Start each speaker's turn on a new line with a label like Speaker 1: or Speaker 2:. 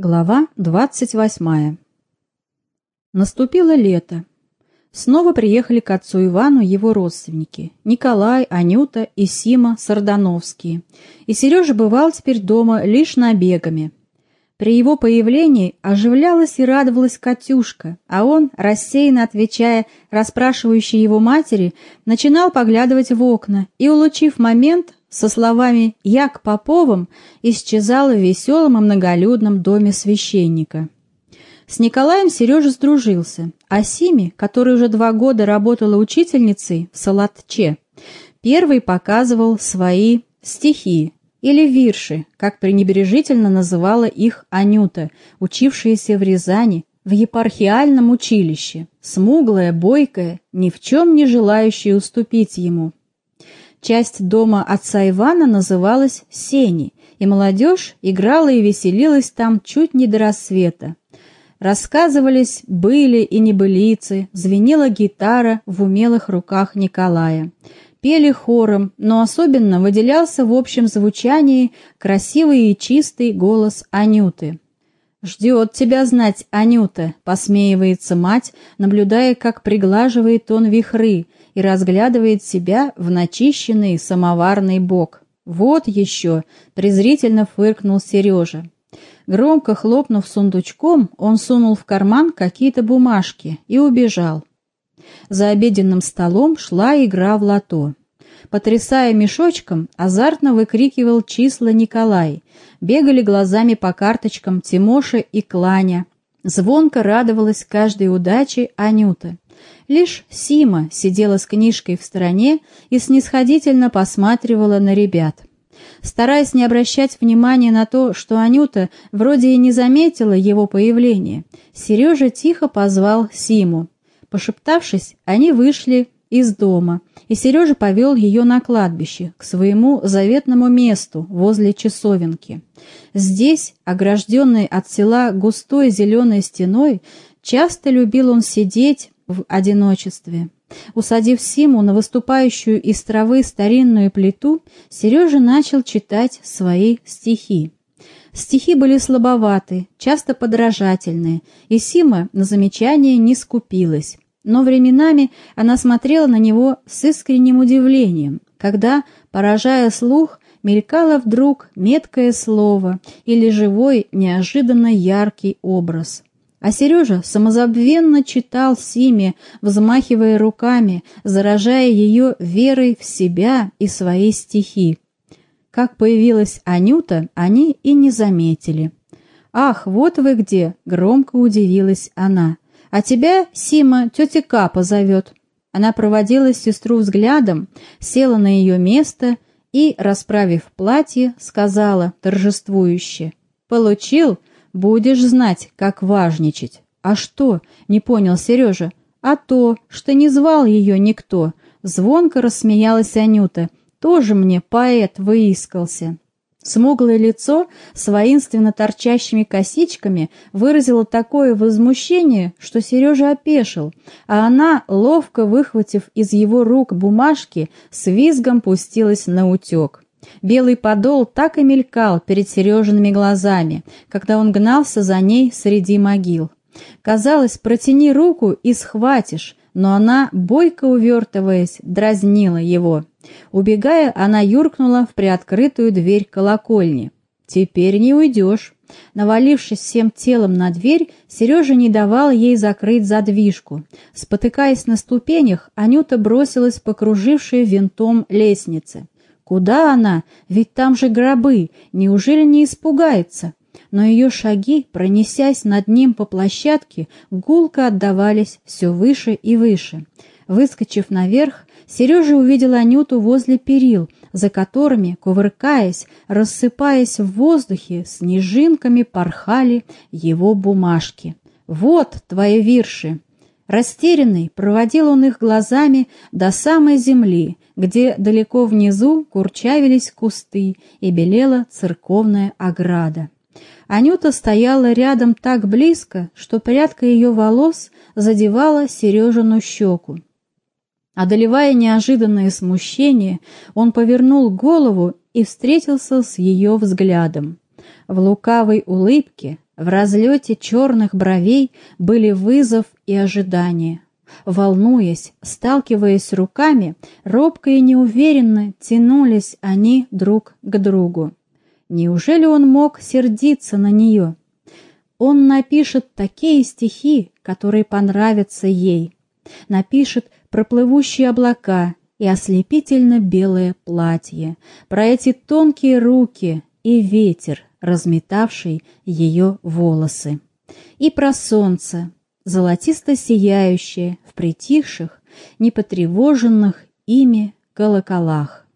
Speaker 1: Глава двадцать восьмая Наступило лето. Снова приехали к отцу Ивану его родственники – Николай, Анюта и Сима Сардановские. И Сережа бывал теперь дома лишь набегами. При его появлении оживлялась и радовалась Катюшка, а он, рассеянно отвечая расспрашивающей его матери, начинал поглядывать в окна и, улучив момент, со словами «Я к Поповым» исчезала в веселом и многолюдном доме священника. С Николаем Сережа сдружился, а Симе, которая уже два года работала учительницей в Салатче, первый показывал свои стихи или вирши, как пренебрежительно называла их Анюта, учившаяся в Рязани в епархиальном училище, смуглая, бойкая, ни в чем не желающая уступить ему. Часть дома отца Ивана называлась «Сени», и молодежь играла и веселилась там чуть не до рассвета. Рассказывались были и небылицы, звенела гитара в умелых руках Николая. Пели хором, но особенно выделялся в общем звучании красивый и чистый голос Анюты. «Ждет тебя знать, Анюта», — посмеивается мать, наблюдая, как приглаживает он вихры и разглядывает себя в начищенный самоварный бок. «Вот еще!» — презрительно фыркнул Сережа. Громко хлопнув сундучком, он сунул в карман какие-то бумажки и убежал. За обеденным столом шла игра в лото. Потрясая мешочком, азартно выкрикивал числа Николай. Бегали глазами по карточкам Тимоша и Кланя. Звонко радовалась каждой удаче Анюта. Лишь Сима сидела с книжкой в стороне и снисходительно посматривала на ребят. Стараясь не обращать внимания на то, что Анюта вроде и не заметила его появления, Сережа тихо позвал Симу. Пошептавшись, они вышли из дома, и Сережа повел ее на кладбище, к своему заветному месту возле часовенки. Здесь, огражденный от села густой зеленой стеной, часто любил он сидеть в одиночестве. Усадив Симу на выступающую из травы старинную плиту, Сережа начал читать свои стихи. Стихи были слабоваты, часто подражательные, и Сима на замечание не скупилась. Но временами она смотрела на него с искренним удивлением, когда, поражая слух, мелькало вдруг меткое слово или живой, неожиданно яркий образ. А Сережа самозабвенно читал Симе, взмахивая руками, заражая ее верой в себя и свои стихи. Как появилась Анюта, они и не заметили. «Ах, вот вы где!» — громко удивилась она. «А тебя, Сима, тетя Капа зовет». Она проводила сестру взглядом, села на ее место и, расправив платье, сказала торжествующе. «Получил? Будешь знать, как важничать. А что? Не понял Сережа. А то, что не звал ее никто. Звонко рассмеялась Анюта. Тоже мне поэт выискался. Смуглое лицо с воинственно торчащими косичками выразило такое возмущение, что Сережа опешил, а она, ловко выхватив из его рук бумажки, с визгом пустилась на утек. Белый подол так и мелькал перед Сережиными глазами, когда он гнался за ней среди могил. Казалось, протяни руку и схватишь, но она, бойко увертываясь, дразнила его. Убегая, она юркнула в приоткрытую дверь колокольни. «Теперь не уйдешь». Навалившись всем телом на дверь, Сережа не давал ей закрыть задвижку. Спотыкаясь на ступенях, Анюта бросилась по кружившей винтом лестнице. Куда она? Ведь там же гробы. Неужели не испугается? Но ее шаги, пронесясь над ним по площадке, гулко отдавались все выше и выше. Выскочив наверх, Сережа увидел Анюту возле перил, за которыми, кувыркаясь, рассыпаясь в воздухе, снежинками порхали его бумажки. «Вот твои вирши!» Растерянный проводил он их глазами до самой земли, где далеко внизу курчавились кусты и белела церковная ограда. Анюта стояла рядом так близко, что прядка ее волос задевала Сережину щеку. Одолевая неожиданное смущение, он повернул голову и встретился с ее взглядом. В лукавой улыбке, в разлете черных бровей были вызов и ожидание. Волнуясь, сталкиваясь руками, робко и неуверенно тянулись они друг к другу. Неужели он мог сердиться на нее? Он напишет такие стихи, которые понравятся ей. Напишет про плывущие облака и ослепительно белое платье, про эти тонкие руки и ветер, разметавший ее волосы, и про солнце, золотисто сияющее в притихших, непотревоженных ими колоколах.